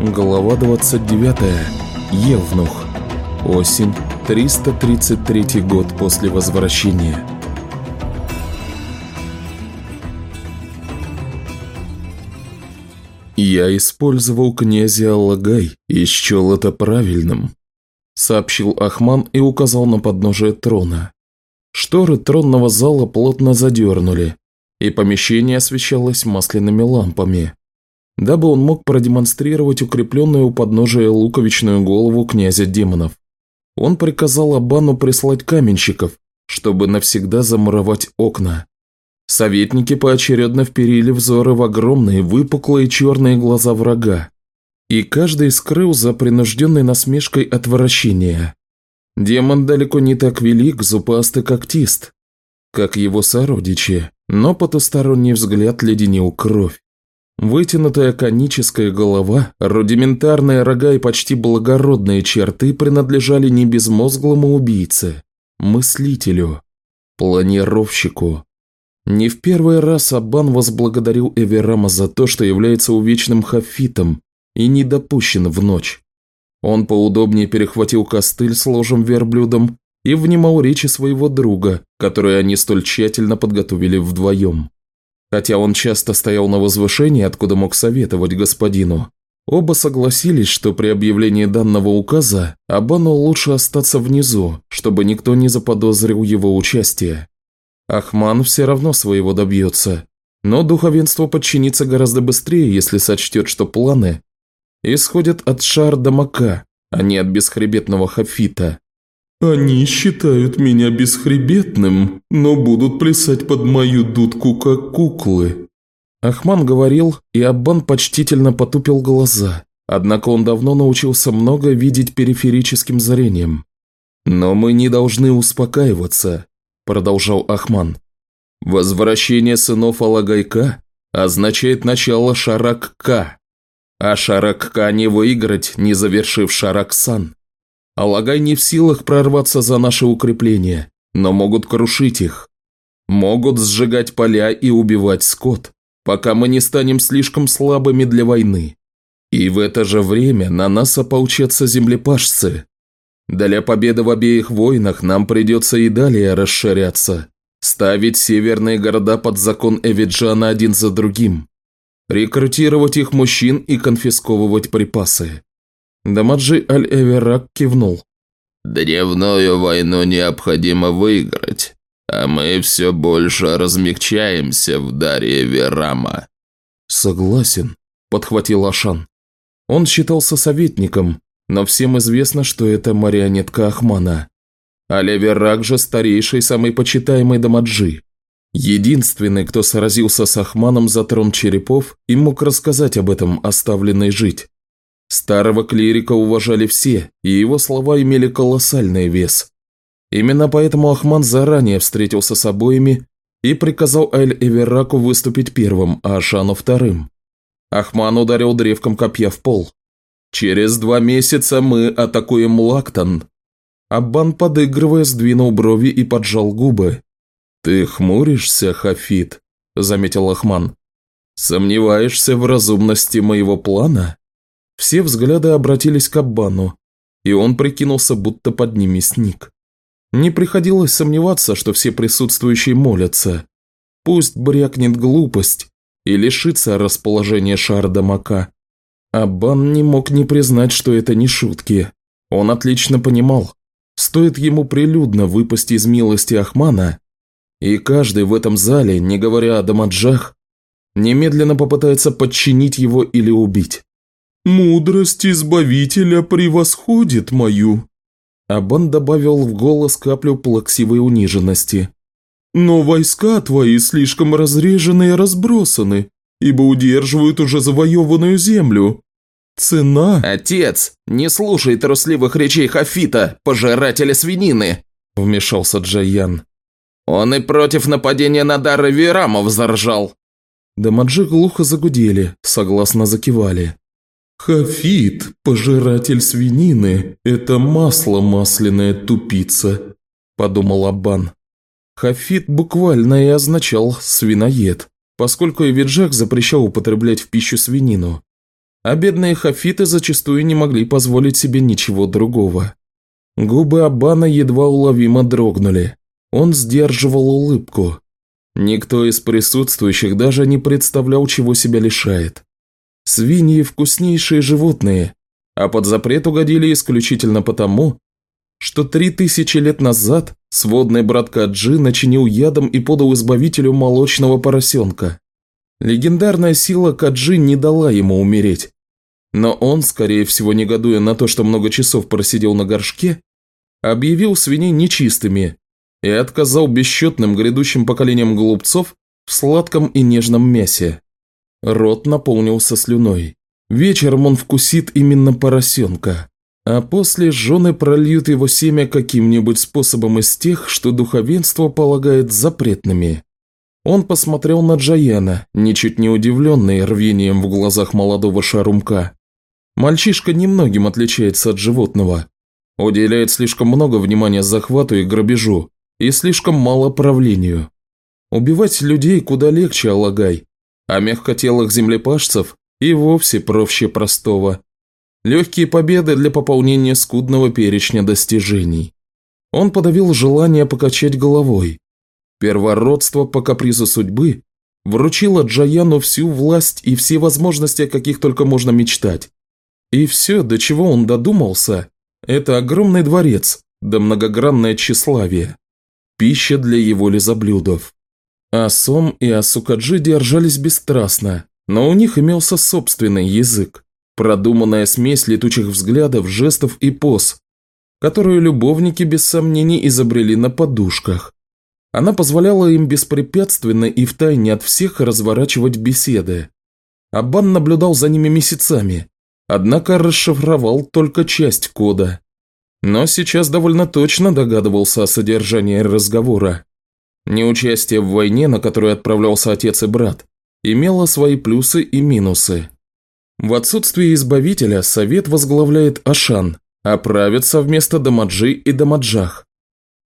Глава 29. Евнух. Осень. 333 год после возвращения. «Я использовал князя Аллагай и счел это правильным», – сообщил Ахман и указал на подножие трона. Шторы тронного зала плотно задернули, и помещение освещалось масляными лампами, дабы он мог продемонстрировать укрепленную у подножия луковичную голову князя демонов. Он приказал Абану прислать каменщиков, чтобы навсегда замуровать окна. Советники поочередно вперили взоры в огромные выпуклые черные глаза врага, и каждый скрыл за принужденной насмешкой отвращения. Демон далеко не так велик, зубаст и когтист, как его сородичи, но потусторонний взгляд леденил кровь. Вытянутая коническая голова, рудиментарные рога и почти благородные черты принадлежали не безмозглому убийце, мыслителю, планировщику. Не в первый раз Абан возблагодарил Эверама за то, что является увечным хафитом и не допущен в ночь. Он поудобнее перехватил костыль с ложем верблюдом и внимал речи своего друга, которые они столь тщательно подготовили вдвоем. Хотя он часто стоял на возвышении, откуда мог советовать господину, оба согласились, что при объявлении данного указа Абану лучше остаться внизу, чтобы никто не заподозрил его участие. Ахман все равно своего добьется, но духовенство подчинится гораздо быстрее, если сочтет, что планы исходят от Шар-Дамака, а не от бесхребетного Хафита. «Они считают меня бесхребетным, но будут плясать под мою дудку, как куклы». Ахман говорил, и Аббан почтительно потупил глаза, однако он давно научился много видеть периферическим зрением. «Но мы не должны успокаиваться продолжал Ахман. Возвращение сынов Алагайка означает начало Шарак-Ка, а Шарак-Ка не выиграть, не завершив Шарак-Сан. Алагай не в силах прорваться за наши укрепления, но могут крушить их. Могут сжигать поля и убивать скот, пока мы не станем слишком слабыми для войны. И в это же время на нас ополчатся землепашцы, для победы в обеих войнах нам придется и далее расширяться, ставить северные города под закон Эвиджана один за другим, рекрутировать их мужчин и конфисковывать припасы. Дамаджи Аль-Эверак кивнул. «Древную войну необходимо выиграть, а мы все больше размягчаемся в даре Верама». «Согласен», – подхватил Ашан. Он считался советником, но всем известно, что это марионетка Ахмана. А Леверак же старейший, самый почитаемый Дамаджи. Единственный, кто сразился с Ахманом за трон черепов и мог рассказать об этом оставленной жить. Старого клирика уважали все, и его слова имели колоссальный вес. Именно поэтому Ахман заранее встретился с обоими и приказал Эль-Эвераку выступить первым, а Ашану вторым. Ахман ударил древком копья в пол. «Через два месяца мы атакуем Лактон». Аббан, подыгрывая, сдвинул брови и поджал губы. «Ты хмуришься, Хафит?» – заметил Ахман. «Сомневаешься в разумности моего плана?» Все взгляды обратились к Аббану, и он прикинулся, будто под ними сник. Не приходилось сомневаться, что все присутствующие молятся. Пусть брякнет глупость и лишится расположения Шардамака. Аббан не мог не признать, что это не шутки. Он отлично понимал, стоит ему прилюдно выпасть из милости Ахмана, и каждый в этом зале, не говоря о Дамаджах, немедленно попытается подчинить его или убить. «Мудрость Избавителя превосходит мою», Абан добавил в голос каплю плаксивой униженности. «Но войска твои слишком разрежены и разбросаны ибо удерживают уже завоеванную землю. Цена...» «Отец, не слушай трусливых речей Хафита, пожирателя свинины!» – вмешался Джаян. «Он и против нападения на Дара Верамов заржал!» Дамаджи глухо загудели, согласно закивали. «Хафит, пожиратель свинины, это масло масляное тупица», – подумал Аббан. Хафит буквально и означал «свиноед» поскольку Эвиджак запрещал употреблять в пищу свинину. а бедные хафиты зачастую не могли позволить себе ничего другого. Губы Абана едва уловимо дрогнули. Он сдерживал улыбку. Никто из присутствующих даже не представлял, чего себя лишает. Свиньи – вкуснейшие животные, а под запрет угодили исключительно потому, что три тысячи лет назад сводный брат Каджи начинил ядом и подал избавителю молочного поросенка. Легендарная сила Каджи не дала ему умереть. Но он, скорее всего негодуя на то, что много часов просидел на горшке, объявил свиней нечистыми и отказал бесчетным грядущим поколениям голубцов в сладком и нежном мясе. Рот наполнился слюной. Вечером он вкусит именно поросенка, а после жены прольют его семя каким-нибудь способом из тех, что духовенство полагает запретными. Он посмотрел на Джаяна, ничуть не удивленный рвением в глазах молодого шарумка. Мальчишка немногим отличается от животного. Уделяет слишком много внимания захвату и грабежу, и слишком мало правлению. Убивать людей куда легче, Алагай, а мягкотелых землепашцев и вовсе проще простого. Легкие победы для пополнения скудного перечня достижений. Он подавил желание покачать головой. Первородство по капризу судьбы вручило Джаяну всю власть и все возможности, о каких только можно мечтать. И все, до чего он додумался, это огромный дворец, да многогранное тщеславие. Пища для его лизоблюдов. Асом и Асукаджи держались бесстрастно, но у них имелся собственный язык, продуманная смесь летучих взглядов, жестов и поз, которую любовники без сомнений изобрели на подушках. Она позволяла им беспрепятственно и втайне от всех разворачивать беседы. Аббан наблюдал за ними месяцами, однако расшифровал только часть кода. Но сейчас довольно точно догадывался о содержании разговора. Неучастие в войне, на которую отправлялся отец и брат, имело свои плюсы и минусы. В отсутствие избавителя совет возглавляет Ашан, а правит совместно Дамаджи и Дамаджах.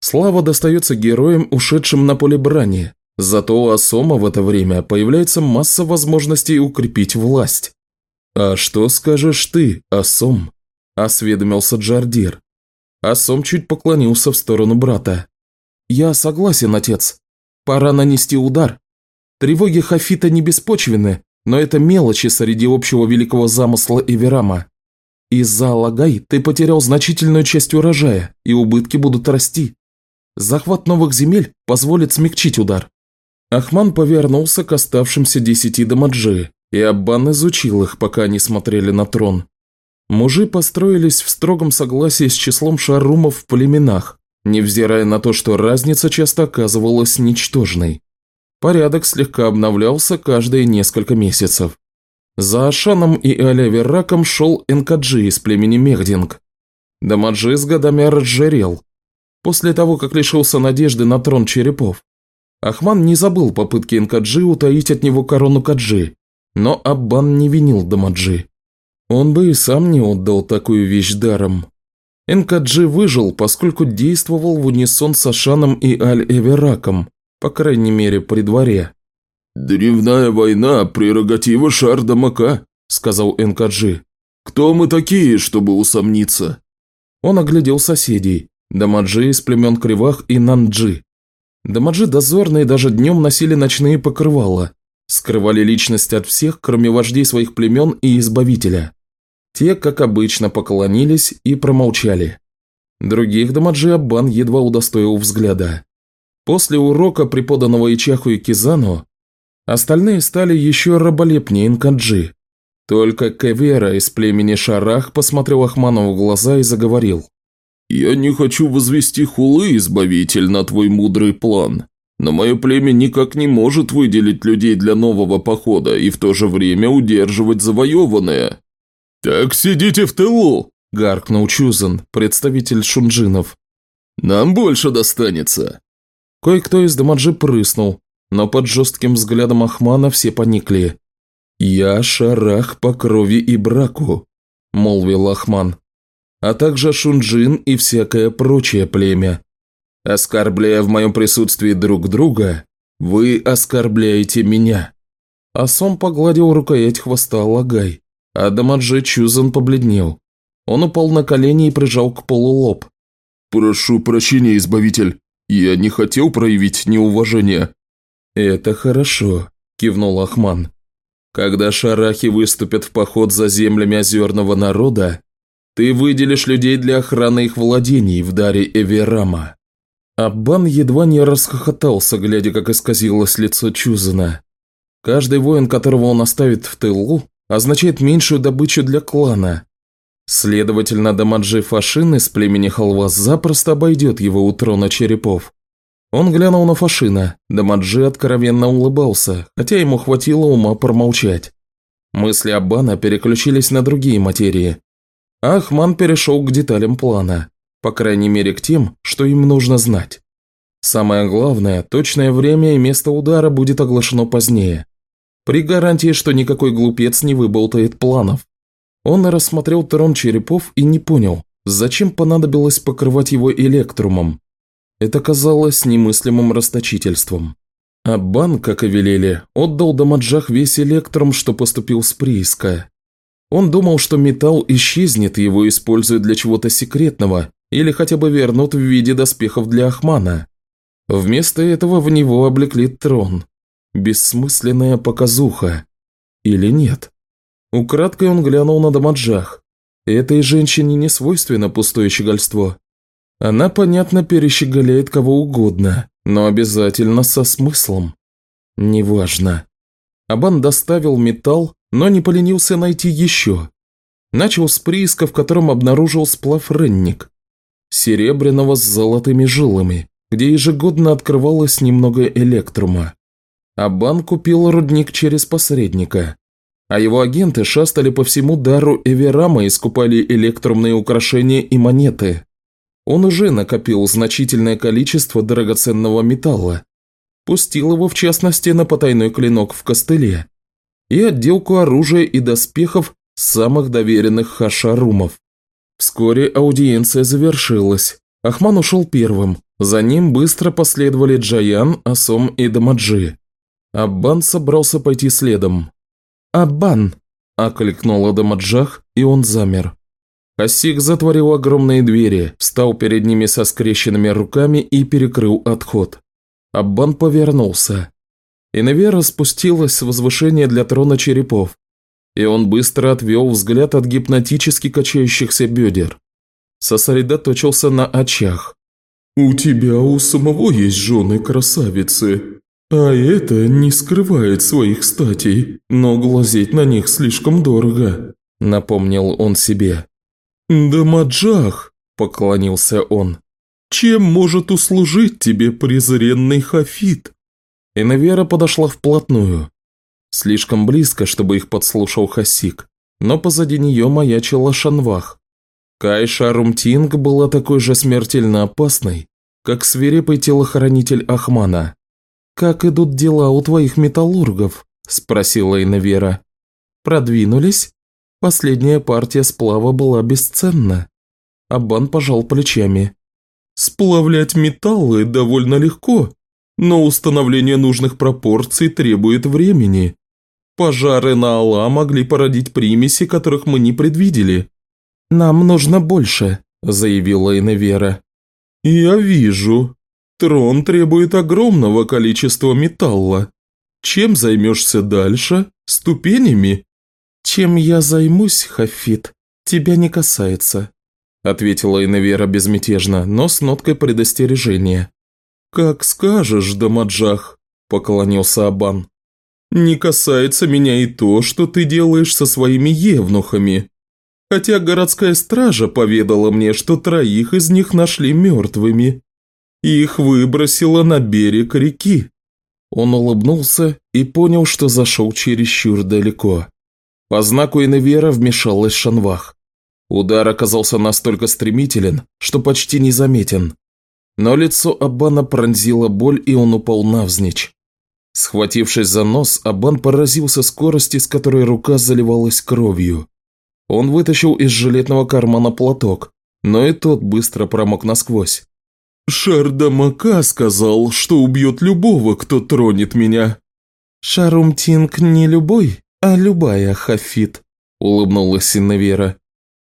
Слава достается героям, ушедшим на поле брани, зато у Асома в это время появляется масса возможностей укрепить власть. «А что скажешь ты, Асом?» – осведомился Джардир. Асом чуть поклонился в сторону брата. «Я согласен, отец. Пора нанести удар. Тревоги Хафита не беспочвены, но это мелочи среди общего великого замысла Эверама. Из-за Алагай ты потерял значительную часть урожая, и убытки будут расти. Захват новых земель позволит смягчить удар». Ахман повернулся к оставшимся десяти дамаджи, и Аббан изучил их, пока они смотрели на трон. Мужи построились в строгом согласии с числом шарумов в племенах, невзирая на то, что разница часто оказывалась ничтожной. Порядок слегка обновлялся каждые несколько месяцев. За Ашаном и Алявераком шел Энкаджи из племени Мехдинг. Дамаджи с годами разжирел. После того, как лишился надежды на трон черепов, Ахман не забыл попытки Энкаджи утаить от него корону Каджи, но Аббан не винил Дамаджи. Он бы и сам не отдал такую вещь даром. Энкаджи выжил, поскольку действовал в унисон с Ашаном и Аль-Эвераком, по крайней мере при дворе. «Древная война – прерогатива Шардамака», – сказал Энкаджи. «Кто мы такие, чтобы усомниться?» Он оглядел соседей, Дамаджи из племен Кривах и Нанджи. Дамаджи дозорные даже днем носили ночные покрывала, скрывали личность от всех, кроме вождей своих племен и избавителя. Те, как обычно, поклонились и промолчали. Других Дамаджи Аббан едва удостоил взгляда. После урока, преподанного Ичаху и Кизану, остальные стали еще раболепнее Инкаджи. Только Кевера из племени Шарах посмотрел Ахману в глаза и заговорил. «Я не хочу возвести хулы, избавитель, на твой мудрый план. Но мое племя никак не может выделить людей для нового похода и в то же время удерживать завоеванное. «Так сидите в тылу!» – гаркнул Чузан, представитель шунджинов. «Нам больше достанется!» Кое-кто из Дамаджи прыснул, но под жестким взглядом Ахмана все поникли. «Я шарах по крови и браку», – молвил Ахман, «а также шунджин и всякое прочее племя. Оскорбляя в моем присутствии друг друга, вы оскорбляете меня». Асом погладил рукоять хвоста Лагай. А Дамаджи Чузан побледнел. Он упал на колени и прижал к полу лоб. «Прошу прощения, Избавитель. Я не хотел проявить неуважение». «Это хорошо», – кивнул Ахман. «Когда шарахи выступят в поход за землями озерного народа, ты выделишь людей для охраны их владений в даре Эверама». Аббан едва не расхохотался, глядя, как исказилось лицо Чузана. Каждый воин, которого он оставит в тылу, означает меньшую добычу для клана. Следовательно, Дамаджи Фашин из племени Халвас запросто обойдет его у трона черепов. Он глянул на Фашина, Дамаджи откровенно улыбался, хотя ему хватило ума промолчать. Мысли Аббана переключились на другие материи. Ахман перешел к деталям плана, по крайней мере к тем, что им нужно знать. Самое главное, точное время и место удара будет оглашено позднее. При гарантии, что никакой глупец не выболтает планов. Он рассмотрел трон черепов и не понял, зачем понадобилось покрывать его электрумом. Это казалось немыслимым расточительством. Аббан, как и велели, отдал Дамаджах весь электрум, что поступил с прииска. Он думал, что металл исчезнет, его используют для чего-то секретного, или хотя бы вернут в виде доспехов для Ахмана. Вместо этого в него облекли трон, Бессмысленная показуха. Или нет? Украдкой он глянул на Дамаджах. Этой женщине не свойственно пустое щегольство. Она, понятно, перещеголяет кого угодно, но обязательно со смыслом. Неважно. Абан доставил металл, но не поленился найти еще. Начал с прииска, в котором обнаружил сплав ренник. Серебряного с золотыми жилами, где ежегодно открывалось немного электрума. Абан купил рудник через посредника. А его агенты шастали по всему дару Эверама и скупали электромные украшения и монеты. Он уже накопил значительное количество драгоценного металла. Пустил его, в частности, на потайной клинок в костыле. И отделку оружия и доспехов самых доверенных хашарумов. Вскоре аудиенция завершилась. Ахман ушел первым. За ним быстро последовали Джаян, Асом и Дамаджи. Аббан собрался пойти следом. «Аббан!» – окликнула Дамаджах, и он замер. Хасик затворил огромные двери, встал перед ними со скрещенными руками и перекрыл отход. Аббан повернулся. Иневера спустилась с возвышения для трона черепов, и он быстро отвел взгляд от гипнотически качающихся бедер. Сосредоточился на очах. «У тебя у самого есть жены красавицы», а это не скрывает своих статей, но глазеть на них слишком дорого», – напомнил он себе. «Да Маджах», – поклонился он, – «чем может услужить тебе презренный Хафит?» Инавера подошла вплотную. Слишком близко, чтобы их подслушал Хасик, но позади нее маячила Шанвах. Кайша Румтинг была такой же смертельно опасной, как свирепый телохранитель Ахмана. «Как идут дела у твоих металлургов?» – спросила Инавера. «Продвинулись? Последняя партия сплава была бесценна». Абан пожал плечами. «Сплавлять металлы довольно легко, но установление нужных пропорций требует времени. Пожары на Алла могли породить примеси, которых мы не предвидели». «Нам нужно больше», – заявила Инавера. «Я вижу», Трон требует огромного количества металла. Чем займешься дальше? Ступенями?» «Чем я займусь, Хафит, тебя не касается», – ответила Инавера безмятежно, но с ноткой предостережения. «Как скажешь, Дамаджах», – поклонился Абан. «Не касается меня и то, что ты делаешь со своими евнухами. Хотя городская стража поведала мне, что троих из них нашли мертвыми их выбросило на берег реки. Он улыбнулся и понял, что зашел чересчур далеко. По знаку Иневера вмешалась Шанвах. Удар оказался настолько стремителен, что почти незаметен. Но лицо Абана пронзила боль, и он упал навзничь. Схватившись за нос, Абан поразился скорости, с которой рука заливалась кровью. Он вытащил из жилетного кармана платок, но и тот быстро промок насквозь. Шардамака сказал, что убьет любого, кто тронет меня». «Шарумтинг не любой, а любая, Хафит», – улыбнулась Синневера.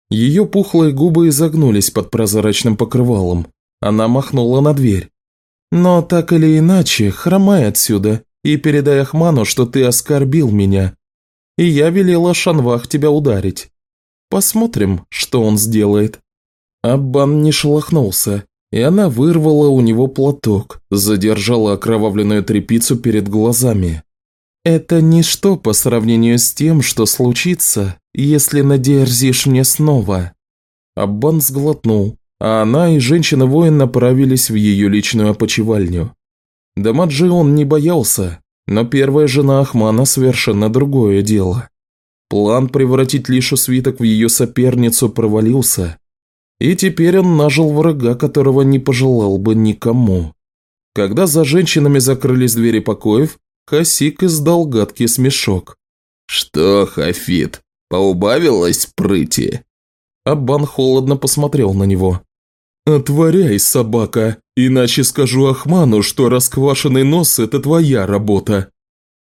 Ее пухлые губы изогнулись под прозрачным покрывалом. Она махнула на дверь. «Но так или иначе, хромай отсюда и передай Ахману, что ты оскорбил меня. И я велела Шанвах тебя ударить. Посмотрим, что он сделает». Аббан не шелохнулся, и она вырвала у него платок, задержала окровавленную трепицу перед глазами. «Это ничто по сравнению с тем, что случится, если надерзишь мне снова». Аббан сглотнул, а она и женщина-воин направились в ее личную опочивальню. Дамаджи он не боялся, но первая жена Ахмана совершенно другое дело. План превратить Лишу свиток в ее соперницу провалился, и теперь он нажил врага, которого не пожелал бы никому. Когда за женщинами закрылись двери покоев, Хасик издал гадкий смешок. «Что, Хафит, поубавилась прыти?» Аббан холодно посмотрел на него. «Отворяй, собака, иначе скажу Ахману, что расквашенный нос – это твоя работа».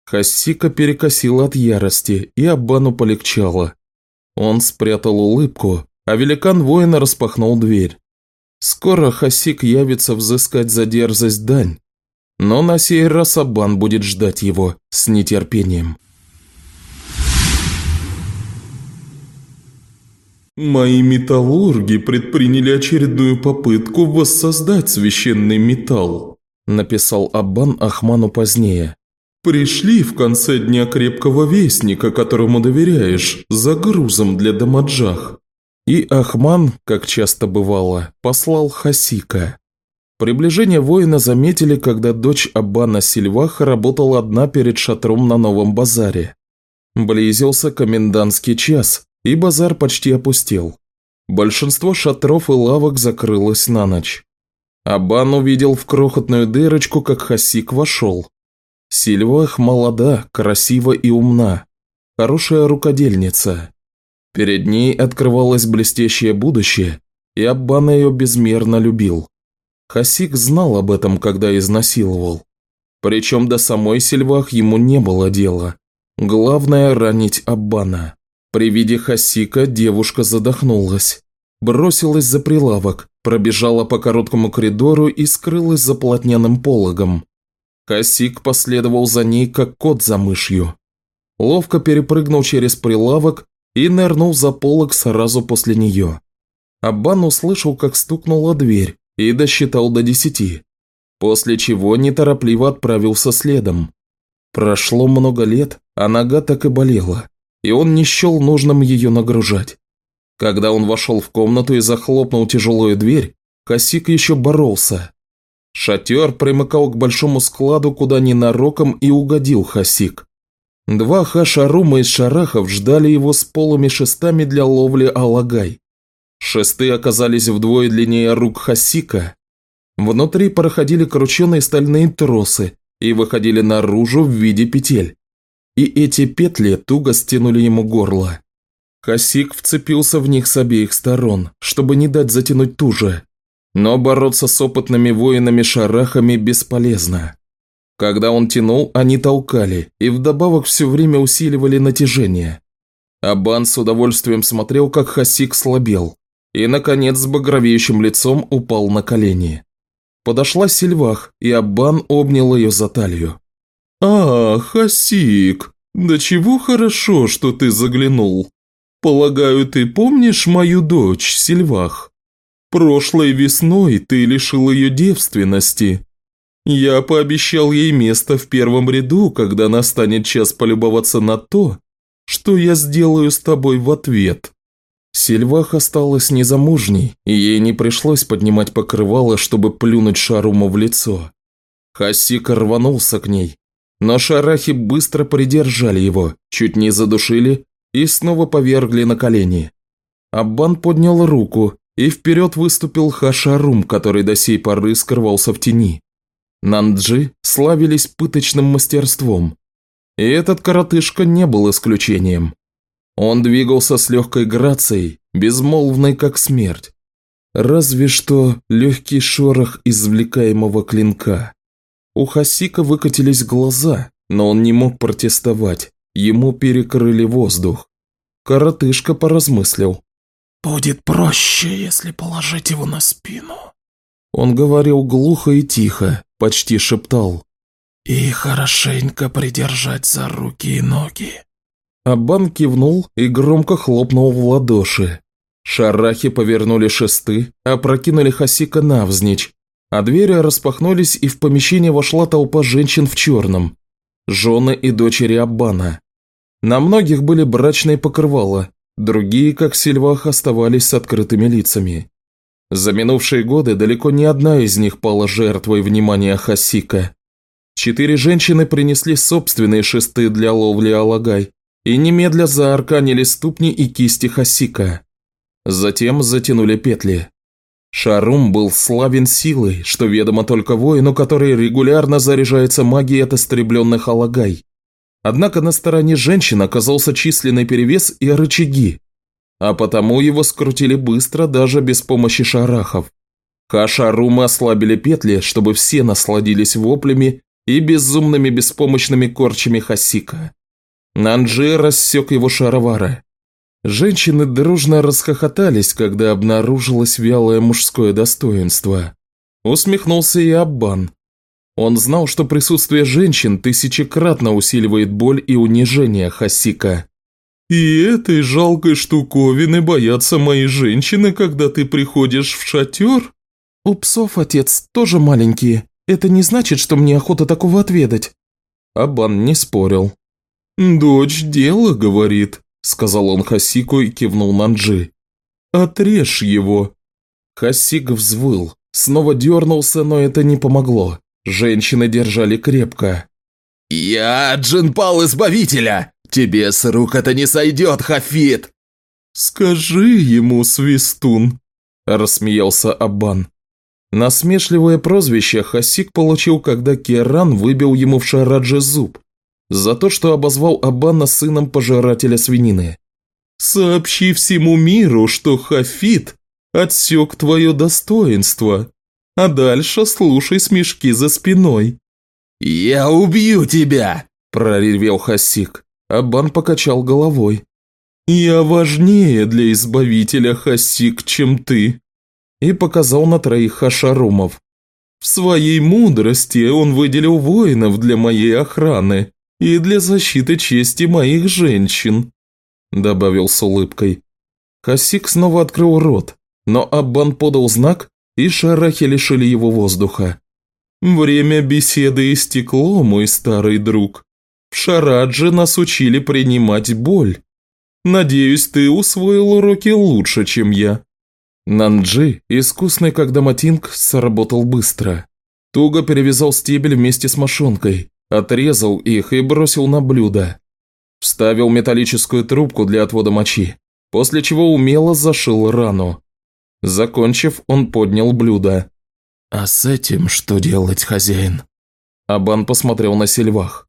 Хасика перекосила от ярости, и Аббану полегчало. Он спрятал улыбку, а великан воина распахнул дверь. Скоро Хасик явится взыскать за дерзость дань, но на сей раз Аббан будет ждать его с нетерпением. Мои металлурги предприняли очередную попытку воссоздать священный металл, написал Аббан Ахману позднее. Пришли в конце дня крепкого вестника, которому доверяешь, за грузом для Дамаджах. И Ахман, как часто бывало, послал Хасика. Приближение воина заметили, когда дочь Аббана Сильваха работала одна перед шатром на новом базаре. Близился комендантский час, и базар почти опустел. Большинство шатров и лавок закрылось на ночь. Абан увидел в крохотную дырочку, как Хасик вошел. Сильвах молода, красива и умна. Хорошая рукодельница. Перед ней открывалось блестящее будущее, и Аббан ее безмерно любил. Хасик знал об этом, когда изнасиловал. Причем до самой Сильвах ему не было дела. Главное – ранить Аббана. При виде Хасика девушка задохнулась. Бросилась за прилавок, пробежала по короткому коридору и скрылась за полотняным пологом. Хасик последовал за ней, как кот за мышью. Ловко перепрыгнул через прилавок и нырнул за полог сразу после нее. Аббан услышал, как стукнула дверь, и досчитал до десяти, после чего неторопливо отправился следом. Прошло много лет, а нога так и болела и он не счел нужным ее нагружать. Когда он вошел в комнату и захлопнул тяжелую дверь, Косик еще боролся. Шатер примыкал к большому складу, куда ненароком и угодил Хасик. Два хашарума из шарахов ждали его с полыми шестами для ловли алагай. Шесты оказались вдвое длиннее рук Хасика. Внутри проходили крученые стальные тросы и выходили наружу в виде петель и эти петли туго стянули ему горло. Хасик вцепился в них с обеих сторон, чтобы не дать затянуть туже. Но бороться с опытными воинами-шарахами бесполезно. Когда он тянул, они толкали, и вдобавок все время усиливали натяжение. Абан с удовольствием смотрел, как Хасик слабел, и, наконец, с багровеющим лицом упал на колени. Подошла Сильвах, и Абан обнял ее за талию. «А, Хасик, да чего хорошо, что ты заглянул. Полагаю, ты помнишь мою дочь, Сильвах? Прошлой весной ты лишил ее девственности. Я пообещал ей место в первом ряду, когда настанет час полюбоваться на то, что я сделаю с тобой в ответ». Сильвах осталась незамужней, и ей не пришлось поднимать покрывало, чтобы плюнуть Шаруму в лицо. Хасик рванулся к ней, но шарахи быстро придержали его, чуть не задушили и снова повергли на колени. Аббан поднял руку, и вперед выступил Хашарум, который до сей поры скрывался в тени. Нанджи славились пыточным мастерством, и этот коротышка не был исключением. Он двигался с легкой грацией, безмолвной как смерть. Разве что легкий шорох извлекаемого клинка. У Хасика выкатились глаза, но он не мог протестовать, ему перекрыли воздух. Коротышка поразмыслил. «Будет проще, если положить его на спину». Он говорил глухо и тихо, почти шептал. «И хорошенько придержать за руки и ноги». Аббан кивнул и громко хлопнул в ладоши. Шарахи повернули шесты, опрокинули Хасика навзничь, а двери распахнулись, и в помещение вошла толпа женщин в черном. Жены и дочери Аббана. На многих были брачные покрывала, другие, как в сельвах, оставались с открытыми лицами. За минувшие годы далеко не одна из них пала жертвой внимания Хасика. Четыре женщины принесли собственные шесты для ловли алагай и немедля заарканили ступни и кисти Хасика. Затем затянули петли. Шарум был славен силой, что ведомо только воину, который регулярно заряжается магией от истребленных алагай. Однако на стороне женщин оказался численный перевес и рычаги, а потому его скрутили быстро даже без помощи шарахов. Хашарумы ослабили петли, чтобы все насладились воплями и безумными беспомощными корчами Хасика. Нанджи рассек его шаровары. Женщины дружно расхохотались, когда обнаружилось вялое мужское достоинство. Усмехнулся и Аббан. Он знал, что присутствие женщин тысячекратно усиливает боль и унижение Хасика. «И этой жалкой штуковины боятся мои женщины, когда ты приходишь в шатер?» «У псов, отец, тоже маленькие. Это не значит, что мне охота такого отведать». Абан не спорил. «Дочь дело, говорит», – сказал он Хасику и кивнул Нанджи. «Отрежь его». Хасик взвыл, снова дернулся, но это не помогло. Женщины держали крепко. «Я Джинпал Избавителя! Тебе с рук это не сойдет, Хафит!» «Скажи ему, Свистун!» – рассмеялся Аббан. Насмешливое прозвище Хасик получил, когда Керан выбил ему в Шарадже зуб, за то, что обозвал Аббана сыном пожирателя свинины. «Сообщи всему миру, что Хафит отсек твое достоинство, а дальше слушай смешки за спиной». «Я убью тебя!» – проревел Хасик. Абан покачал головой. «Я важнее для избавителя Хасик, чем ты», и показал на троих хашарумов. В своей мудрости он выделил воинов для моей охраны и для защиты чести моих женщин», добавил с улыбкой. Хасик снова открыл рот, но Аббан подал знак, и шарахи лишили его воздуха. «Время беседы истекло, мой старый друг. В Шарадже нас учили принимать боль. Надеюсь, ты усвоил уроки лучше, чем я». Нанджи, искусный как доматинг, сработал быстро. Туго перевязал стебель вместе с мошонкой, отрезал их и бросил на блюдо. Вставил металлическую трубку для отвода мочи, после чего умело зашил рану. Закончив, он поднял блюдо. «А с этим что делать, хозяин?» Абан посмотрел на сельвах.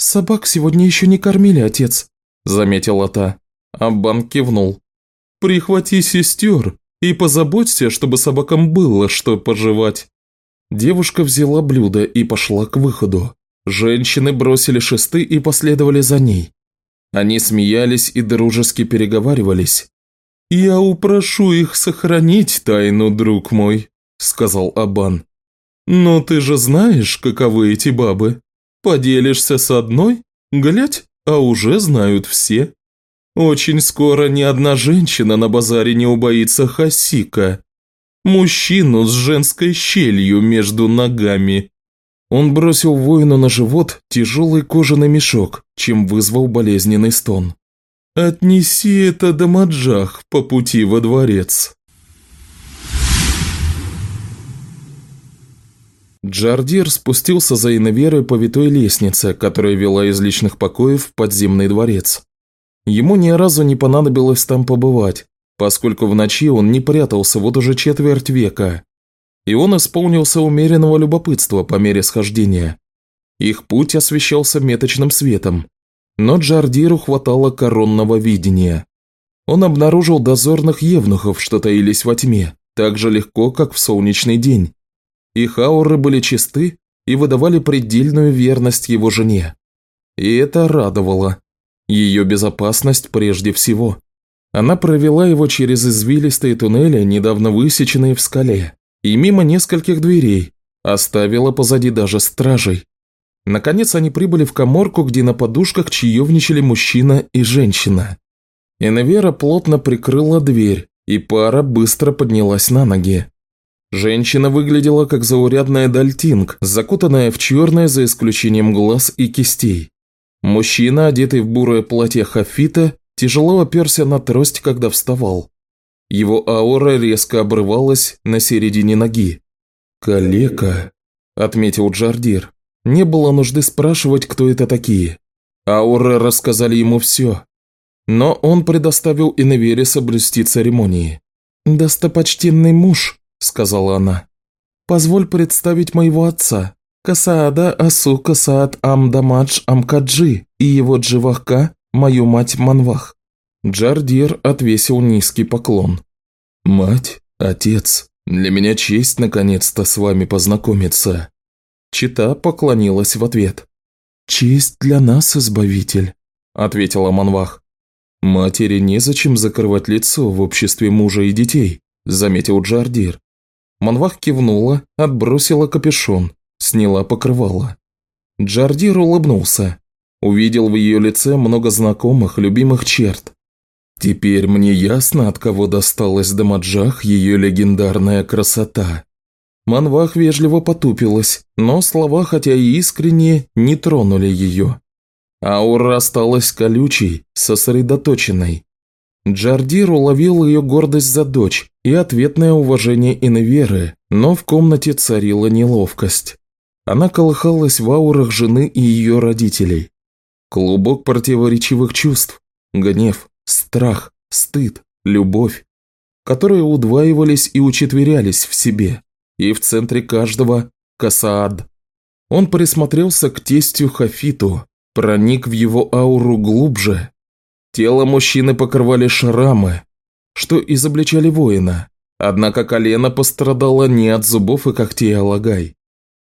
«Собак сегодня еще не кормили, отец», – заметила та. Абан кивнул. «Прихвати сестер и позаботься, чтобы собакам было что пожевать». Девушка взяла блюдо и пошла к выходу. Женщины бросили шесты и последовали за ней. Они смеялись и дружески переговаривались. «Я упрошу их сохранить тайну, друг мой», – сказал Абан. «Но ты же знаешь, каковы эти бабы. Поделишься с одной, глядь, а уже знают все. Очень скоро ни одна женщина на базаре не убоится Хасика, мужчину с женской щелью между ногами». Он бросил воину на живот тяжелый кожаный мешок, чем вызвал болезненный стон. «Отнеси это до Маджах по пути во дворец». Джардир спустился за Инверой по витой лестнице, которая вела из личных покоев в подземный дворец. Ему ни разу не понадобилось там побывать, поскольку в ночи он не прятался вот уже четверть века. И он исполнился умеренного любопытства по мере схождения. Их путь освещался меточным светом, но Джардиру хватало коронного видения. Он обнаружил дозорных евнухов, что таились во тьме, так же легко, как в солнечный день. Их ауры были чисты и выдавали предельную верность его жене. И это радовало. Ее безопасность прежде всего. Она провела его через извилистые туннели, недавно высеченные в скале, и мимо нескольких дверей, оставила позади даже стражей. Наконец они прибыли в коморку, где на подушках чаевничали мужчина и женщина. Иневера плотно прикрыла дверь, и пара быстро поднялась на ноги. Женщина выглядела как заурядная дальтинг, закутанная в черное за исключением глаз и кистей. Мужчина, одетый в бурое платье хафита, тяжело оперся на трость, когда вставал. Его аура резко обрывалась на середине ноги. «Калека», – отметил Джардир. Не было нужды спрашивать, кто это такие. Ауры рассказали ему все. Но он предоставил Иневере соблюсти церемонии. «Достопочтенный муж», – сказала она. «Позволь представить моего отца, Касаада Асу Касаад Амдамадж Амкаджи и его Дживахка, мою мать Манвах». Джардир отвесил низкий поклон. «Мать, отец, для меня честь наконец-то с вами познакомиться». Чита поклонилась в ответ. «Честь для нас, Избавитель», – ответила Манвах. «Матери незачем закрывать лицо в обществе мужа и детей», – заметил Джардир. Манвах кивнула, отбросила капюшон, сняла покрывало. Джардир улыбнулся. Увидел в ее лице много знакомых, любимых черт. Теперь мне ясно, от кого досталась Дамаджах ее легендарная красота. Манвах вежливо потупилась, но слова, хотя и искренние, не тронули ее. Аура осталась колючей, сосредоточенной. Джардир уловил ее гордость за дочь и ответное уважение Инверы, но в комнате царила неловкость. Она колыхалась в аурах жены и ее родителей. Клубок противоречивых чувств, гнев, страх, стыд, любовь, которые удваивались и учетверялись в себе, и в центре каждого – Касаад. Он присмотрелся к тестю Хафиту, проник в его ауру глубже. Тело мужчины покрывали шрамы, что изобличали воина, однако колено пострадало не от зубов и когтей Алагай.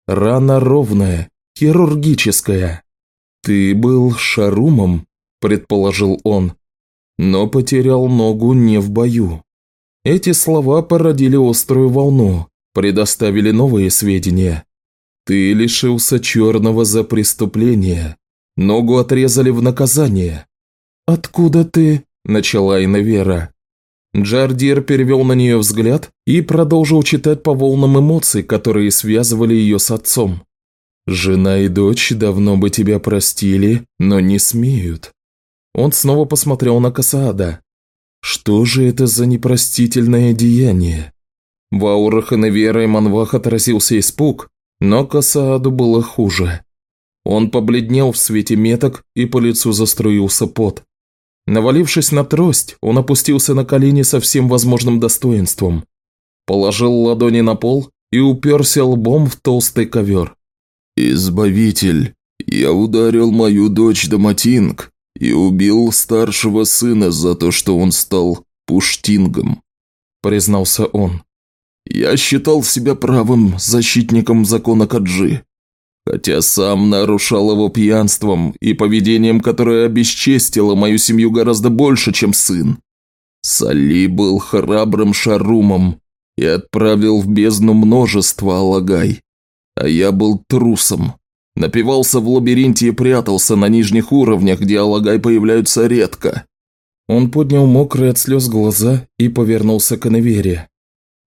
Рана ровная, хирургическая. «Ты был шарумом», – предположил он, – «но потерял ногу не в бою». Эти слова породили острую волну, предоставили новые сведения. Ты лишился черного за преступление. Ногу отрезали в наказание. «Откуда ты?» – начала Инавера. Джардир перевел на нее взгляд и продолжил читать по волнам эмоций, которые связывали ее с отцом. «Жена и дочь давно бы тебя простили, но не смеют». Он снова посмотрел на Касаада. «Что же это за непростительное деяние?» В аурах Иневера и Манвах отразился испуг, но Касааду было хуже. Он побледнел в свете меток и по лицу заструился пот. Навалившись на трость, он опустился на колени со всем возможным достоинством, положил ладони на пол и уперся лбом в толстый ковер. «Избавитель, я ударил мою дочь Даматинг и убил старшего сына за то, что он стал пуштингом», – признался он. «Я считал себя правым защитником закона Каджи, хотя сам нарушал его пьянством и поведением, которое обесчестило мою семью гораздо больше, чем сын. Сали был храбрым шарумом и отправил в бездну множество алагай, а я был трусом. Напивался в лабиринте и прятался на нижних уровнях, где алагай появляются редко. Он поднял мокрые от слез глаза и повернулся к Невере.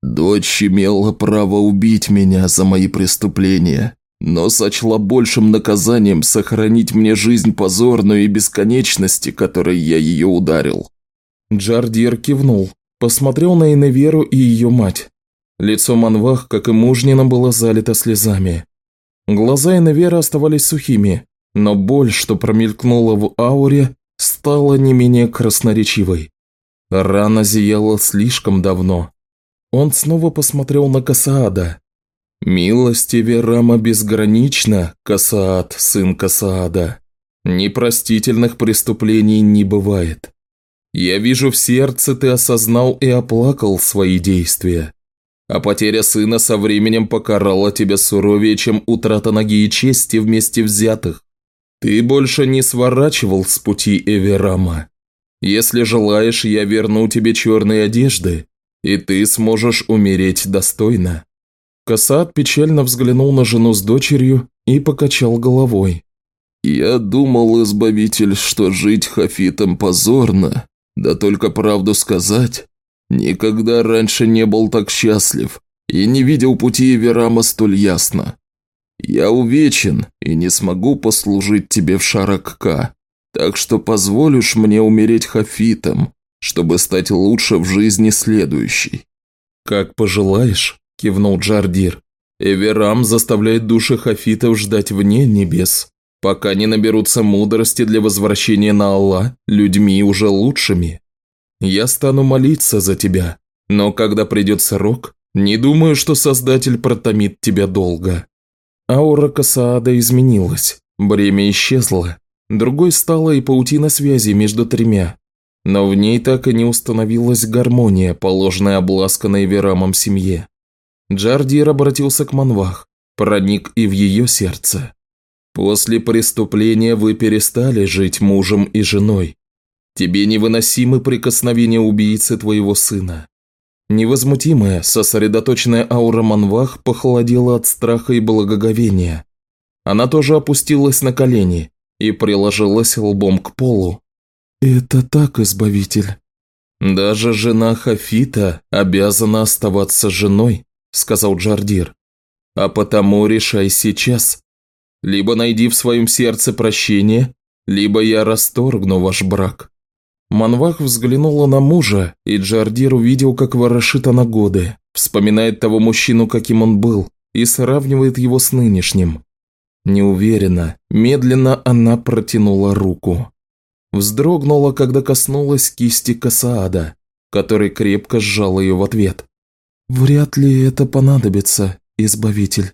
Дочь имела право убить меня за мои преступления, но сочла большим наказанием сохранить мне жизнь позорную и бесконечности, которой я ее ударил». Джардир кивнул, посмотрел на Иневеру и ее мать. Лицо Манвах, как и мужнина, было залито слезами. Глаза Иневера оставались сухими, но боль, что промелькнула в ауре, стала не менее красноречивой. Рана зияла слишком давно. Он снова посмотрел на Касаада, «Милостиве Рама безгранична, Касаад, сын Касаада. Непростительных преступлений не бывает. Я вижу в сердце ты осознал и оплакал свои действия. А потеря сына со временем покарала тебя суровее, чем утрата ноги и чести вместе взятых. Ты больше не сворачивал с пути Эверама. Если желаешь, я верну тебе черные одежды, и ты сможешь умереть достойно». Касаат печально взглянул на жену с дочерью и покачал головой. «Я думал, избавитель, что жить хафитом позорно, да только правду сказать, никогда раньше не был так счастлив и не видел пути Эверама столь ясно. Я увечен и не смогу послужить тебе в Шаракка, так что позволишь мне умереть хафитом, чтобы стать лучше в жизни следующей». «Как пожелаешь», – кивнул Джардир. «Эверам заставляет души хафитов ждать вне небес, пока не наберутся мудрости для возвращения на Аллах людьми уже лучшими. Я стану молиться за тебя, но когда придет срок, не думаю, что Создатель протомит тебя долго». Аура Касаада изменилась, бремя исчезло, другой стала и паутина связи между тремя. Но в ней так и не установилась гармония, положенная обласканной Верамом семье. Джардир обратился к Манвах, проник и в ее сердце. «После преступления вы перестали жить мужем и женой. Тебе невыносимы прикосновения убийцы твоего сына. Невозмутимая, сосредоточенная аура Манвах похолодела от страха и благоговения. Она тоже опустилась на колени и приложилась лбом к полу. «Это так, Избавитель?» «Даже жена Хафита обязана оставаться женой», – сказал Джардир. «А потому решай сейчас. Либо найди в своем сердце прощение, либо я расторгну ваш брак». Манвах взглянула на мужа, и Джардир увидел, как ворошит она годы, вспоминает того мужчину, каким он был, и сравнивает его с нынешним. Неуверенно, медленно она протянула руку. Вздрогнула, когда коснулась кисти Касаада, который крепко сжал ее в ответ. «Вряд ли это понадобится, Избавитель».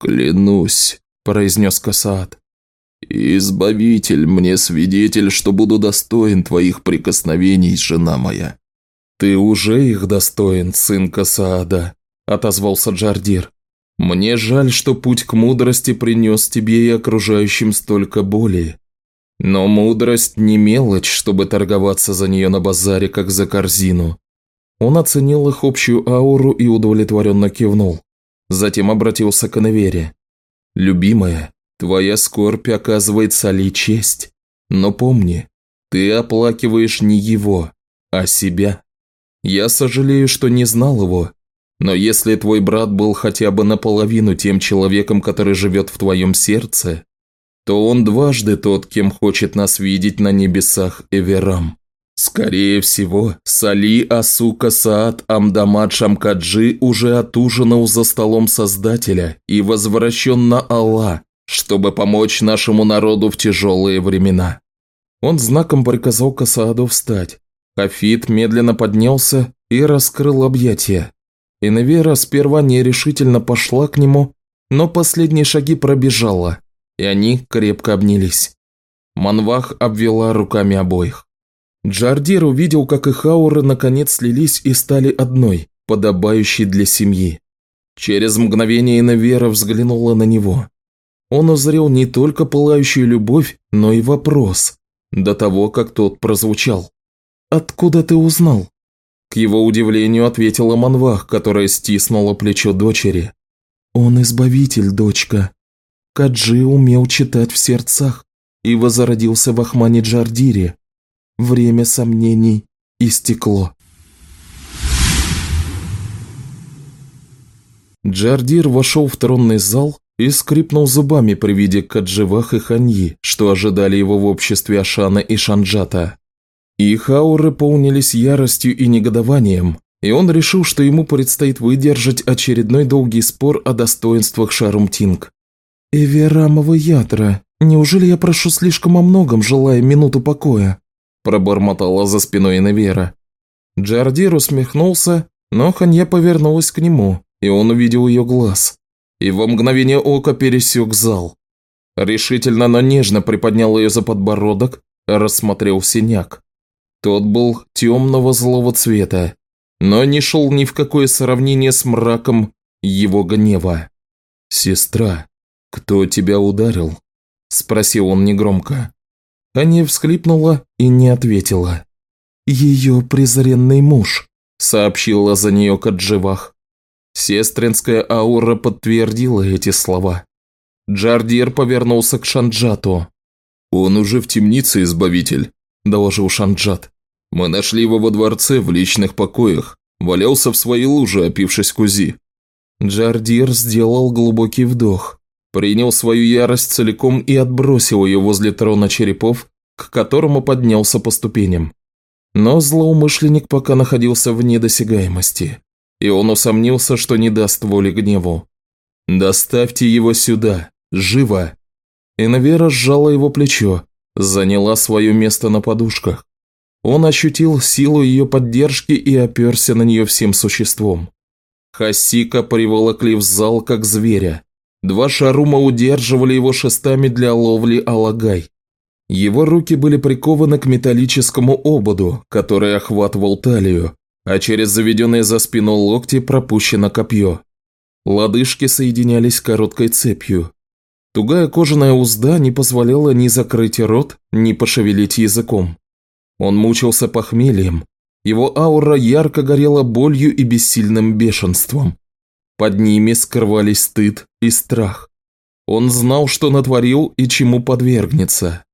«Клянусь», – произнес Касаад. «Избавитель, мне свидетель, что буду достоин твоих прикосновений, жена моя». «Ты уже их достоин, сын Касаада», – отозвался Джардир. «Мне жаль, что путь к мудрости принес тебе и окружающим столько боли. Но мудрость не мелочь, чтобы торговаться за нее на базаре, как за корзину». Он оценил их общую ауру и удовлетворенно кивнул. Затем обратился к Аневере. «Любимая, Твоя скорбь оказывает Сали честь. Но помни, ты оплакиваешь не его, а себя. Я сожалею, что не знал его, но если твой брат был хотя бы наполовину тем человеком, который живет в твоем сердце, то он дважды тот, кем хочет нас видеть на небесах Эверам. Скорее всего, Сали Асука Саад Амдамад Шамкаджи уже отужинал за столом Создателя и возвращен на Аллах, чтобы помочь нашему народу в тяжелые времена». Он знаком приказал Касааду встать. Хафит медленно поднялся и раскрыл объятия. Иневера сперва нерешительно пошла к нему, но последние шаги пробежала, и они крепко обнялись. Манвах обвела руками обоих. Джардир увидел, как их ауры наконец слились и стали одной, подобающей для семьи. Через мгновение Иневера взглянула на него он узрел не только пылающую любовь, но и вопрос, до того, как тот прозвучал. «Откуда ты узнал?» К его удивлению ответила Манвах, которая стиснула плечо дочери. «Он избавитель, дочка. Каджи умел читать в сердцах и возродился в Ахмане Джардире. Время сомнений истекло». Джардир вошел в тронный зал и скрипнул зубами при виде Кадживах и Ханьи, что ожидали его в обществе Ашана и Шанджата. Их ауры полнились яростью и негодованием, и он решил, что ему предстоит выдержать очередной долгий спор о достоинствах Шарумтинг. «Эверамова ядра, неужели я прошу слишком о многом, желая минуту покоя?» Пробормотала за спиной Иневера. Джардир усмехнулся, но Ханья повернулась к нему, и он увидел ее глаз и во мгновение ока пересек зал. Решительно, но нежно приподнял ее за подбородок, рассмотрел синяк. Тот был темного злого цвета, но не шел ни в какое сравнение с мраком его гнева. «Сестра, кто тебя ударил?» – спросил он негромко. Аня всхлипнула и не ответила. «Ее презренный муж», – сообщила за нее Кадживах. Сестринская аура подтвердила эти слова. Джардир повернулся к Шанджату. «Он уже в темнице, избавитель», – доложил Шанджат. «Мы нашли его во дворце в личных покоях. Валялся в своей луже, опившись кузи». Джардир сделал глубокий вдох, принял свою ярость целиком и отбросил ее возле трона черепов, к которому поднялся по ступеням. Но злоумышленник пока находился в недосягаемости, и он усомнился, что не даст воли гневу. «Доставьте его сюда, живо!» Инвера сжала его плечо, заняла свое место на подушках. Он ощутил силу ее поддержки и оперся на нее всем существом. Хасика приволокли в зал, как зверя. Два шарума удерживали его шестами для ловли алагай. Его руки были прикованы к металлическому ободу, который охватывал талию, а через заведенные за спину локти пропущено копье. Лодыжки соединялись короткой цепью. Тугая кожаная узда не позволяла ни закрыть рот, ни пошевелить языком. Он мучился похмельем. Его аура ярко горела болью и бессильным бешенством. Под ними скрывались стыд и страх. Он знал, что натворил и чему подвергнется.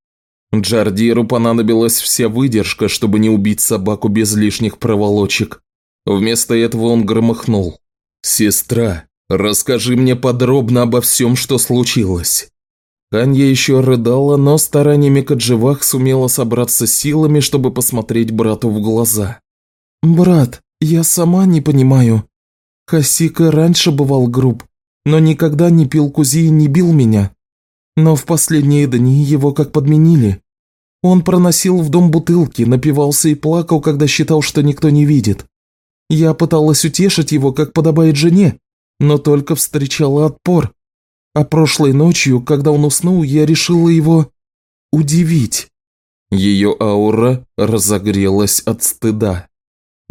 Джардиру понадобилась вся выдержка, чтобы не убить собаку без лишних проволочек. Вместо этого он громыхнул. «Сестра, расскажи мне подробно обо всем, что случилось». Канья еще рыдала, но стараниями Кадживах сумела собраться силами, чтобы посмотреть брату в глаза. «Брат, я сама не понимаю. Хасика раньше бывал груб, но никогда не пил кузи и не бил меня. Но в последние дни его как подменили. Он проносил в дом бутылки, напивался и плакал, когда считал, что никто не видит. Я пыталась утешить его, как подобает жене, но только встречала отпор. А прошлой ночью, когда он уснул, я решила его удивить. Ее аура разогрелась от стыда.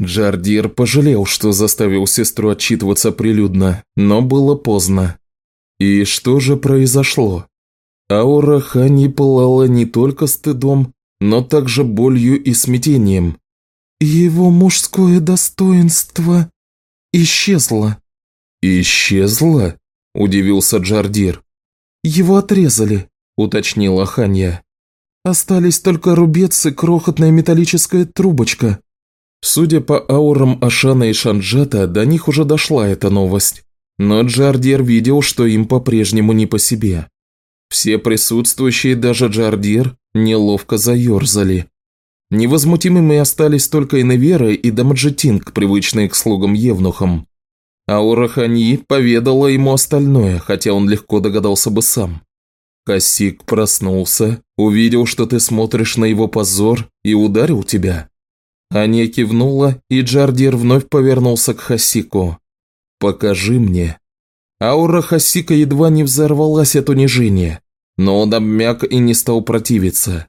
Джардир пожалел, что заставил сестру отчитываться прилюдно, но было поздно. И что же произошло? Аура Хани пылала не только стыдом, но также болью и смятением. Его мужское достоинство исчезло. «Исчезло?» – удивился Джардир. «Его отрезали», – уточнила Ханья. «Остались только рубец и крохотная металлическая трубочка». Судя по аурам Ашана и Шанджата, до них уже дошла эта новость. Но Джардир видел, что им по-прежнему не по себе. Все присутствующие, даже Джардир, неловко заерзали. Невозмутимыми остались только Иневера и Дамаджетинг, привычные к слугам-евнухам. А Урахани поведала ему остальное, хотя он легко догадался бы сам. Косик проснулся, увидел, что ты смотришь на его позор и ударил тебя. Аня кивнула, и Джардир вновь повернулся к Хасику. «Покажи мне». Аура Хасика едва не взорвалась от унижения, но он обмяк и не стал противиться.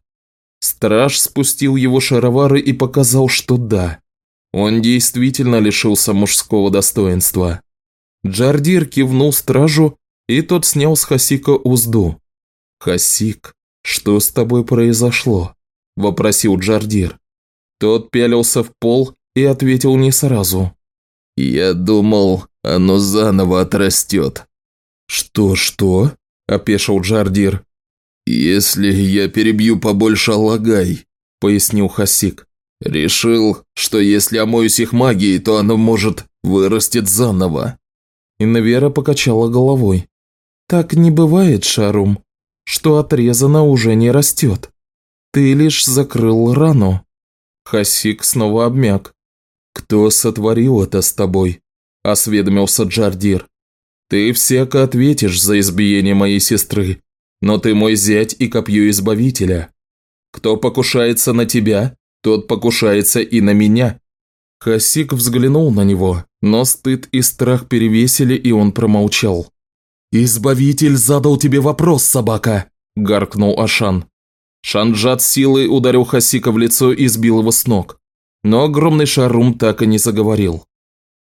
Страж спустил его шаровары и показал, что да, он действительно лишился мужского достоинства. Джардир кивнул стражу, и тот снял с Хасика узду. «Хасик, что с тобой произошло?» – вопросил Джардир. Тот пялился в пол и ответил не сразу. «Я думал, оно заново отрастет». «Что-что?» – опешил Джардир. «Если я перебью побольше алагай», – пояснил Хасик. Решил, что если омоюсь их магией, то оно может вырастет заново. Инвера покачала головой. Так не бывает, Шарум, что отрезано уже не растет. Ты лишь закрыл рану. Хасик снова обмяк. Кто сотворил это с тобой? Осведомился Джардир. Ты всяко ответишь за избиение моей сестры, но ты мой зять и копье избавителя. Кто покушается на тебя, тот покушается и на меня». Хасик взглянул на него, но стыд и страх перевесили, и он промолчал. «Избавитель задал тебе вопрос, собака!» – гаркнул Ашан. Шанджат силой ударил Хасика в лицо и сбил его с ног. Но огромный шарум так и не заговорил.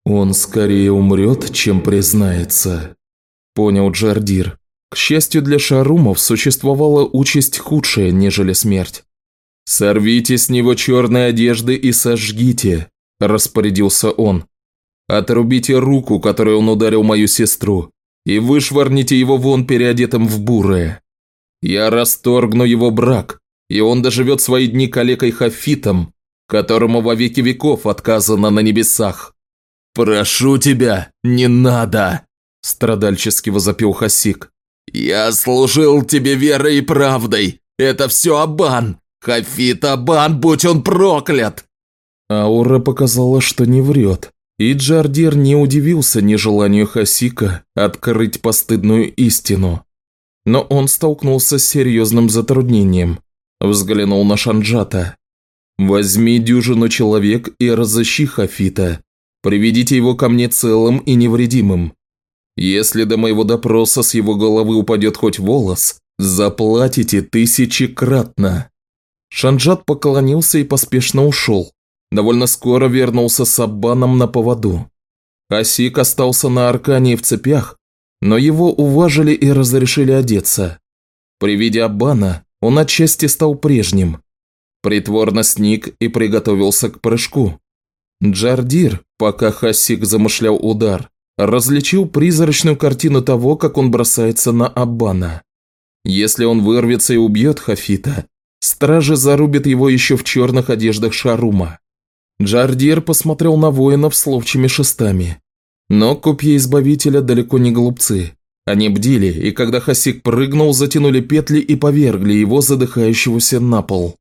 «Он скорее умрет, чем признается», – понял Джардир. К счастью для шарумов, существовала участь худшая, нежели смерть. «Сорвите с него черные одежды и сожгите», – распорядился он. «Отрубите руку, которой он ударил мою сестру, и вышвырните его вон переодетым в бурое. Я расторгну его брак, и он доживет свои дни калекой Хафитом, которому во веки веков отказано на небесах. «Прошу тебя, не надо!» – страдальчески возопил Хасик. «Я служил тебе верой и правдой! Это все Абан! Хафит Абан, будь он проклят!» Аура показала, что не врет, и Джардир не удивился нежеланию Хасика открыть постыдную истину. Но он столкнулся с серьезным затруднением. Взглянул на Шанджата. «Возьми дюжину человек и разыщи Хафита. Приведите его ко мне целым и невредимым. Если до моего допроса с его головы упадет хоть волос, заплатите тысячекратно». Шанджат поклонился и поспешно ушел. Довольно скоро вернулся с Аббаном на поводу. Асик остался на Аркане в цепях, но его уважили и разрешили одеться. При виде Аббана он отчасти стал прежним. Притворно сник и приготовился к прыжку. Джардир, пока Хасик замышлял удар, различил призрачную картину того, как он бросается на Аббана. Если он вырвется и убьет Хафита, стражи зарубят его еще в черных одеждах Шарума. Джардир посмотрел на воинов с ловчими шестами. Но копья Избавителя далеко не глупцы. Они бдили, и когда Хасик прыгнул, затянули петли и повергли его, задыхающегося, на пол.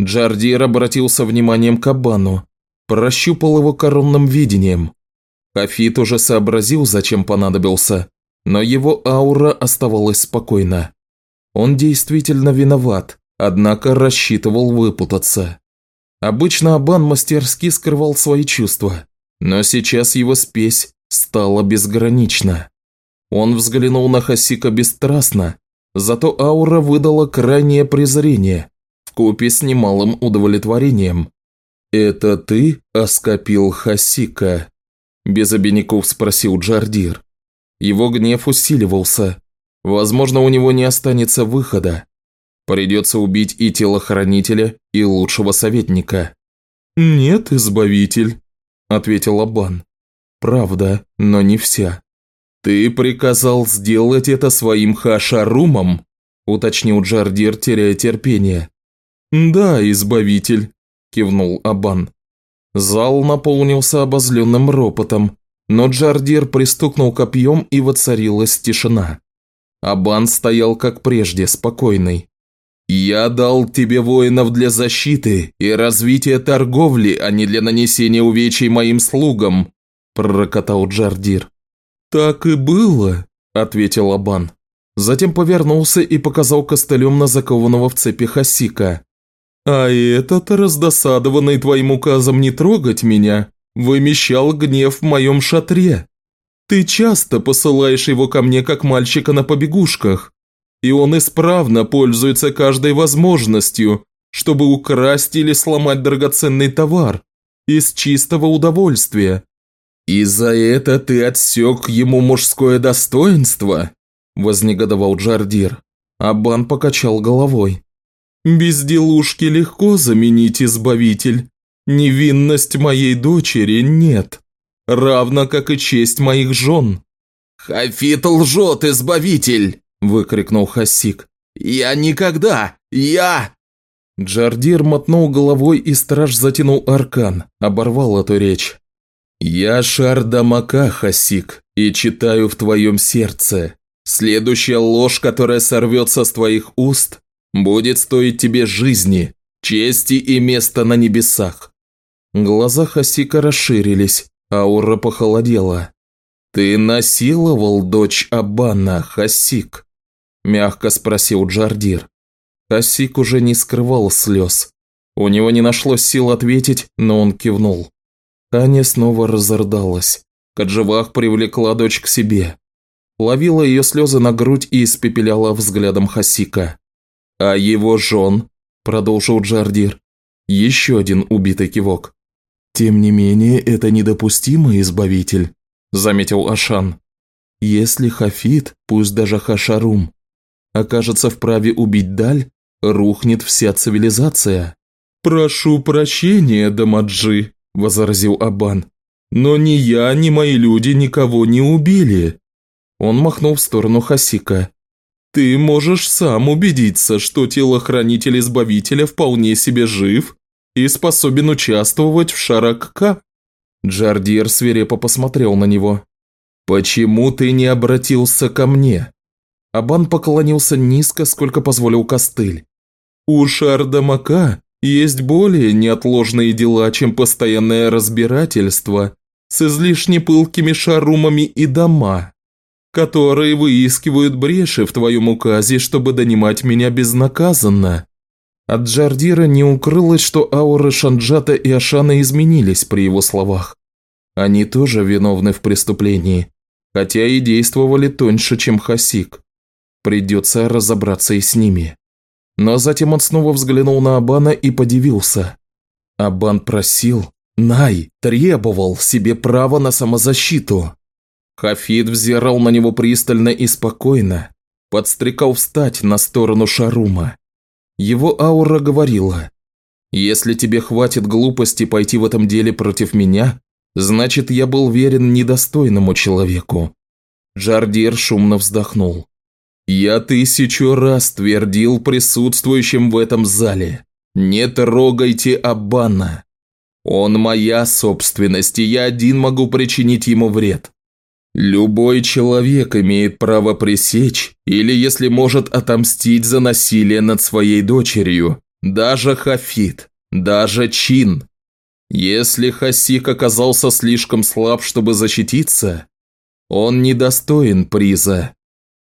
Джардир обратился вниманием к Абану, прощупал его коронным видением. Хафит уже сообразил, зачем понадобился, но его аура оставалась спокойна. Он действительно виноват, однако рассчитывал выпутаться. Обычно Абан мастерски скрывал свои чувства, но сейчас его спесь стала безгранична. Он взглянул на Хасика бесстрастно, зато аура выдала крайнее презрение, вкупе с немалым удовлетворением. «Это ты оскопил Хасика?» Без обиняков спросил Джардир. Его гнев усиливался. Возможно, у него не останется выхода. Придется убить и телохранителя, и лучшего советника. «Нет, избавитель», – ответил Абан. «Правда, но не вся». «Ты приказал сделать это своим хашарумом?» – уточнил Джардир, теряя терпение. «Да, избавитель», – кивнул Абан. Зал наполнился обозленным ропотом, но Джардир пристукнул копьем и воцарилась тишина. Абан стоял как прежде, спокойный. «Я дал тебе воинов для защиты и развития торговли, а не для нанесения увечий моим слугам», – пророкотал Джардир. «Так и было», – ответил Абан. Затем повернулся и показал костылем на закованного в цепи Хасика. «А этот, раздосадованный твоим указом не трогать меня, вымещал гнев в моем шатре. Ты часто посылаешь его ко мне как мальчика на побегушках, и он исправно пользуется каждой возможностью, чтобы украсть или сломать драгоценный товар из чистого удовольствия. И за это ты отсек ему мужское достоинство?» – вознегодовал Джардир. Абан покачал головой. Безделушки легко заменить избавитель. Невинность моей дочери нет, равно как и честь моих жен». «Хафит лжет, избавитель!» – выкрикнул Хасик. «Я никогда! Я...» Джардир мотнул головой, и страж затянул аркан, оборвал эту речь. «Я Шардамака, Хасик, и читаю в твоем сердце. Следующая ложь, которая сорвется с твоих уст, будет стоить тебе жизни, чести и места на небесах». Глаза Хасика расширились, аура похолодела. «Ты насиловал дочь Абана, Хасик?» – мягко спросил Джардир. Хасик уже не скрывал слез. У него не нашлось сил ответить, но он кивнул. Таня снова разрыдалась. Кадживах привлекла дочь к себе. Ловила ее слезы на грудь и испепеляла взглядом Хасика. «А его жен?» – продолжил Джардир. Еще один убитый кивок. «Тем не менее, это недопустимо, избавитель», – заметил Ашан. Если Хафит, пусть даже Хашарум, окажется вправе убить Даль, рухнет вся цивилизация. «Прошу прощения, Дамаджи», – возразил Абан. «Но ни я, ни мои люди никого не убили». Он махнул в сторону Хасика. «Ты можешь сам убедиться, что телохранитель Избавителя вполне себе жив и способен участвовать в Шаракка». Джардир свирепо посмотрел на него. «Почему ты не обратился ко мне?» Абан поклонился низко, сколько позволил костыль. «У Шардамака есть более неотложные дела, чем постоянное разбирательство с излишне пылкими шарумами и дома, которые выискивают бреши в твоем указе, чтобы донимать меня безнаказанно». От Джардира не укрылось, что ауры Шанджата и Ашана изменились при его словах. Они тоже виновны в преступлении, хотя и действовали тоньше, чем Хасик. Придется разобраться и с ними. Но затем он снова взглянул на Абана и подивился. Абан просил, Най, требовал себе права на самозащиту. Хафид взирал на него пристально и спокойно, подстрекал встать на сторону Шарума. Его аура говорила, «Если тебе хватит глупости пойти в этом деле против меня, значит, я был верен недостойному человеку». Джардир шумно вздохнул. Я тысячу раз твердил присутствующим в этом зале. Не трогайте Аббана. Он моя собственность, и я один могу причинить ему вред. Любой человек имеет право пресечь или, если может, отомстить за насилие над своей дочерью, даже Хафит, даже Чин. Если Хасик оказался слишком слаб, чтобы защититься, он недостоин приза.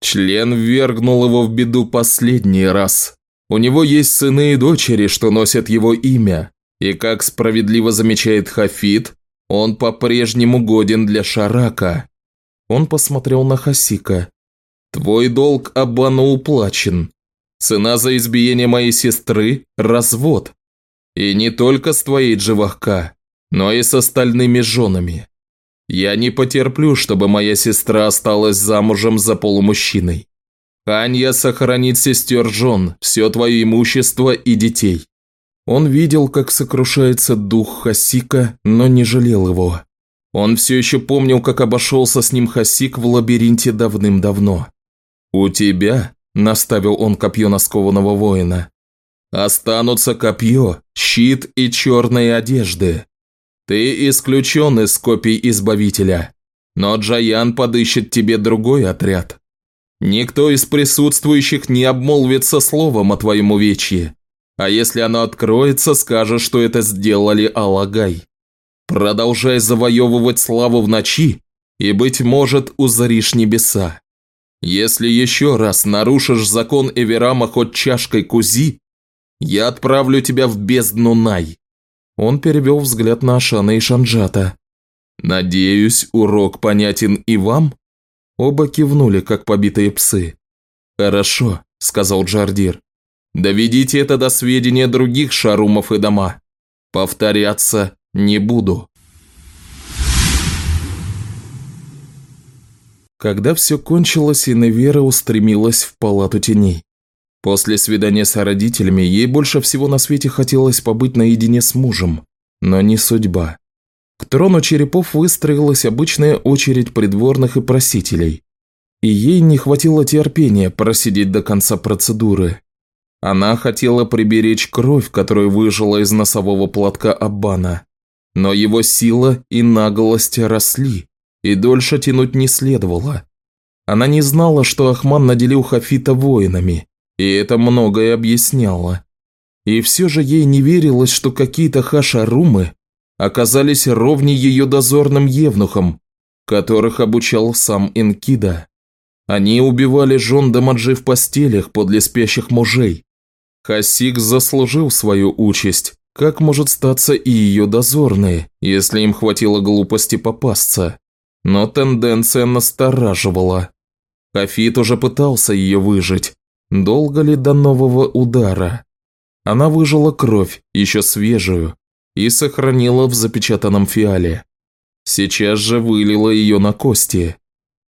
Член ввергнул его в беду последний раз. У него есть сыны и дочери, что носят его имя, и, как справедливо замечает Хафид, он по-прежнему годен для Шарака. Он посмотрел на Хасика. «Твой долг Абану уплачен. Цена за избиение моей сестры – развод. И не только с твоей Дживахка, но и с остальными женами. Я не потерплю, чтобы моя сестра осталась замужем за полумужчиной. Анья сохранит сестер жен, все твое имущество и детей. Он видел, как сокрушается дух Хасика, но не жалел его. Он все еще помнил, как обошелся с ним Хасик в лабиринте давным-давно. «У тебя», – наставил он копье на скованного воина, – «останутся копье, щит и черные одежды. Ты исключен из копий Избавителя, но Джаян подыщет тебе другой отряд. Никто из присутствующих не обмолвится словом о твоем увечье, а если оно откроется, скажет, что это сделали Алагай. Продолжай завоевывать славу в ночи, и, быть может, узришь небеса. Если еще раз нарушишь закон Эверама хоть чашкой кузи, я отправлю тебя в бездну Най. Он перевел взгляд на Ашана и Шанджата. «Надеюсь, урок понятен и вам?» Оба кивнули, как побитые псы. «Хорошо», – сказал Джардир. «Доведите это до сведения других шарумов и дома. Повторяться не буду». Когда все кончилось, Иневера устремилась в палату теней. После свидания с родителями ей больше всего на свете хотелось побыть наедине с мужем, но не судьба. К трону черепов выстроилась обычная очередь придворных и просителей. И ей не хватило терпения просидеть до конца процедуры. Она хотела приберечь кровь, которую выжила из носового платка Аббана. Но его сила и наглость росли, и дольше тянуть не следовало. Она не знала, что Ахман наделил Хафита воинами, и это многое объясняло. И все же ей не верилось, что какие-то хашарумы оказались ровней ее дозорным евнухам, которых обучал сам Инкида. Они убивали жен Дамаджи в постелях подле спящих мужей. Хасик заслужил свою участь, как может статься и ее дозорные, если им хватило глупости попасться. Но тенденция настораживала. Хафит уже пытался ее выжить, Долго ли до нового удара? Она выжила кровь, еще свежую, и сохранила в запечатанном фиале. Сейчас же вылила ее на кости.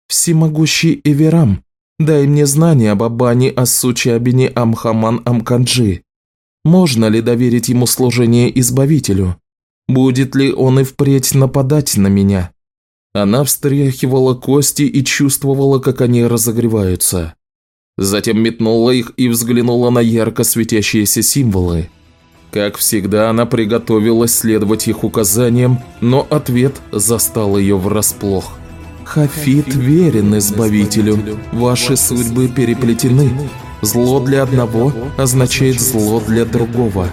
«Всемогущий Эверам, дай мне знания об Абане Ассучабине Амхаман Амканджи. Можно ли доверить ему служение Избавителю? Будет ли он и впредь нападать на меня?» Она встряхивала кости и чувствовала, как они разогреваются. Затем метнула их и взглянула на ярко светящиеся символы. Как всегда, она приготовилась следовать их указаниям, но ответ застал ее врасплох. «Хафит верен Избавителю, ваши судьбы переплетены. Зло для одного означает зло для другого.